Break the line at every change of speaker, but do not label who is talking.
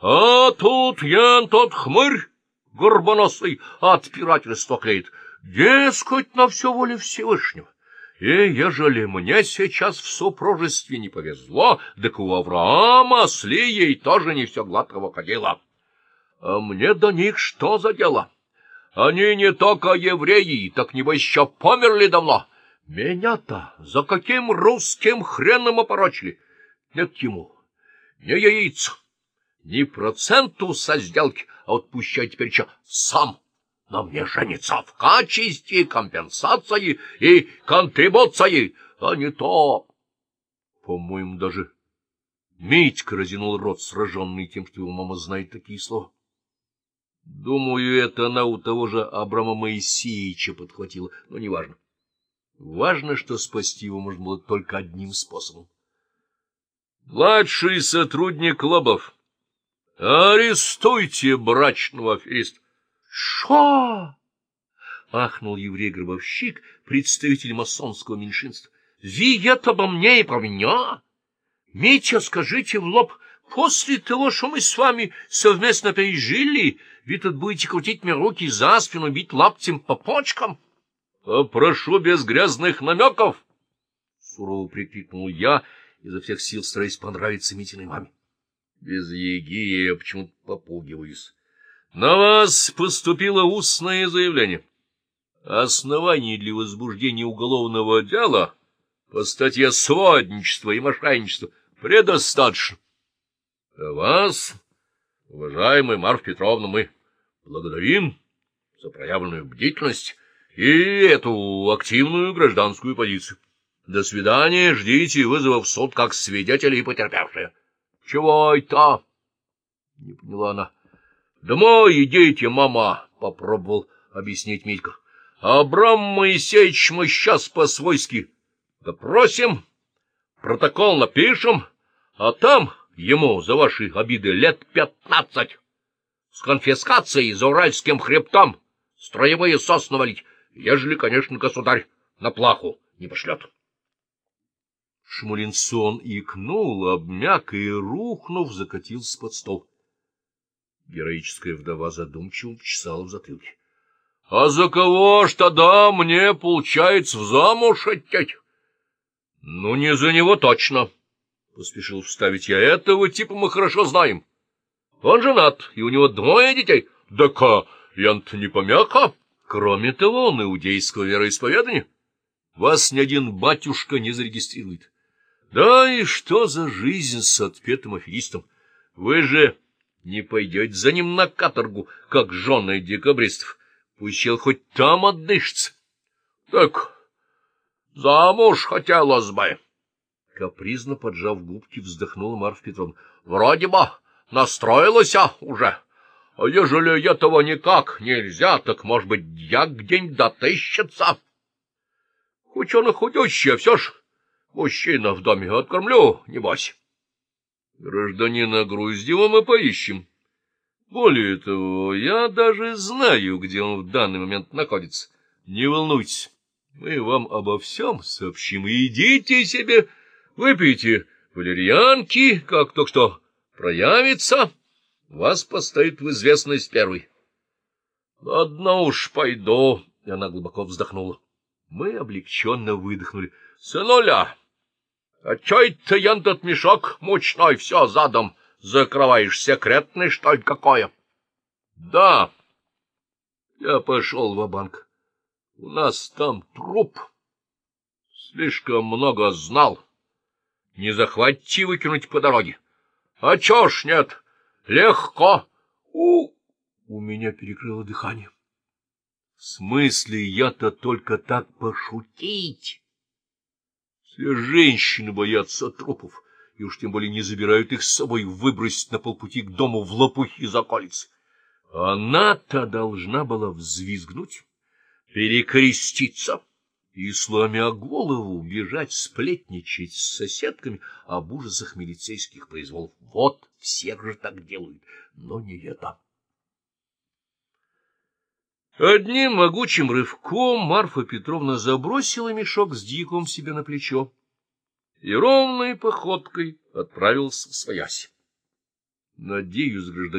А тут я тот хмырь горбоносый отпирательство клеит. Дескать, на все воле Всевышнего. И ежели мне сейчас в супружестве не повезло, так у Авраама с Лией тоже не все гладко выходило. А мне до них что за дело? Они не только евреи, так небось еще померли давно. Меня-то за каким русским хреном опорочили? Нет ему, не яиц, ни проценту со сделки, а вот пущай теперь что, сам на мне женится в качестве компенсации и контрибуции, а не то... По-моему, даже Митька разинул рот, сраженный тем, что его мама знает такие слова. Думаю, это она у того же Абрама Моисеевича подхватила, но неважно. Важно, что спасти его можно было только одним способом. Младший сотрудник Лобов, арестуйте брачного афериста. Шо? ахнул еврей-гробовщик, представитель масонского меньшинства. Ви это обо мне и про меня? Митя, скажите в лоб, после того, что мы с вами совместно пережили, вы тут будете крутить мне руки за спину, бить лаптем по почкам? Прошу без грязных намеков! Сурово прикрикнул я, изо всех сил стараясь понравиться Митиной маме. Без еги я почему-то попугиваюсь. На вас поступило устное заявление. Оснований для возбуждения уголовного дела по статье сводничества и мошенничества предостаточно. А вас, уважаемый Марф Петровна, мы благодарим за проявленную бдительность и эту активную гражданскую позицию. До свидания, ждите вызова в суд как свидетели и потерпевшие. — Чего это? — не поняла она. — Домой идите, мама, — попробовал объяснить Митька. — Абрам Моисеевич мы сейчас по-свойски допросим, протокол напишем, а там ему за ваши обиды лет пятнадцать. С конфискацией за уральским хребтом строевые сосны валить, ежели, конечно, государь на плаху не пошлет. Шмулинсон икнул, обмяк и, рухнув, закатился под стол. Героическая вдова задумчиво почесала в затылке. — А за кого ж тогда мне, получается, в замуж идти? — Ну, не за него точно, — поспешил вставить я. — Этого типа мы хорошо знаем. Он женат, и у него двое детей. Да-ка, ян-то не помяка. Кроме того, он иудейского вероисповедания. Вас ни один батюшка не зарегистрирует. Да и что за жизнь с отпетым аферистом? Вы же не пойдете за ним на каторгу, как жены декабристов. Пусть хоть там отдышится. Так замуж хотелось бы. Капризно поджав губки, вздохнула Марфа Петровна. Вроде бы настроилась уже. А ежели этого никак нельзя, так, может быть, я где-нибудь дотыщется. А все ж мужчина в доме откормлю, небось. Гражданина Груздева мы поищем. Более того, я даже знаю, где он в данный момент находится. Не волнуйтесь, мы вам обо всем сообщим. Идите себе, выпейте валерьянки, как только что проявится, вас поставят в известность первый. — Ладно уж, пойду, — и она глубоко вздохнула. Мы облегченно выдохнули. — Сынуля! А чё это я тот мешок мучной все задом закрываешь? Секретный, что ли, какое? Да. Я пошел в банк У нас там труп. Слишком много знал. Не захватите выкинуть по дороге. А чё ж нет? Легко. У... У меня перекрыло дыхание. В смысле, я-то только так пошутить? Все женщины боятся трупов, и уж тем более не забирают их с собой выбросить на полпути к дому в лопухи за колец. Она-то должна была взвизгнуть, перекреститься и, сломя голову, бежать сплетничать с соседками об ужасах милицейских произволов. Вот все же так делают, но не это. Одним могучим рывком Марфа Петровна забросила мешок с диком себе на плечо и ровной походкой отправился в своясь. Надеюсь, гражданин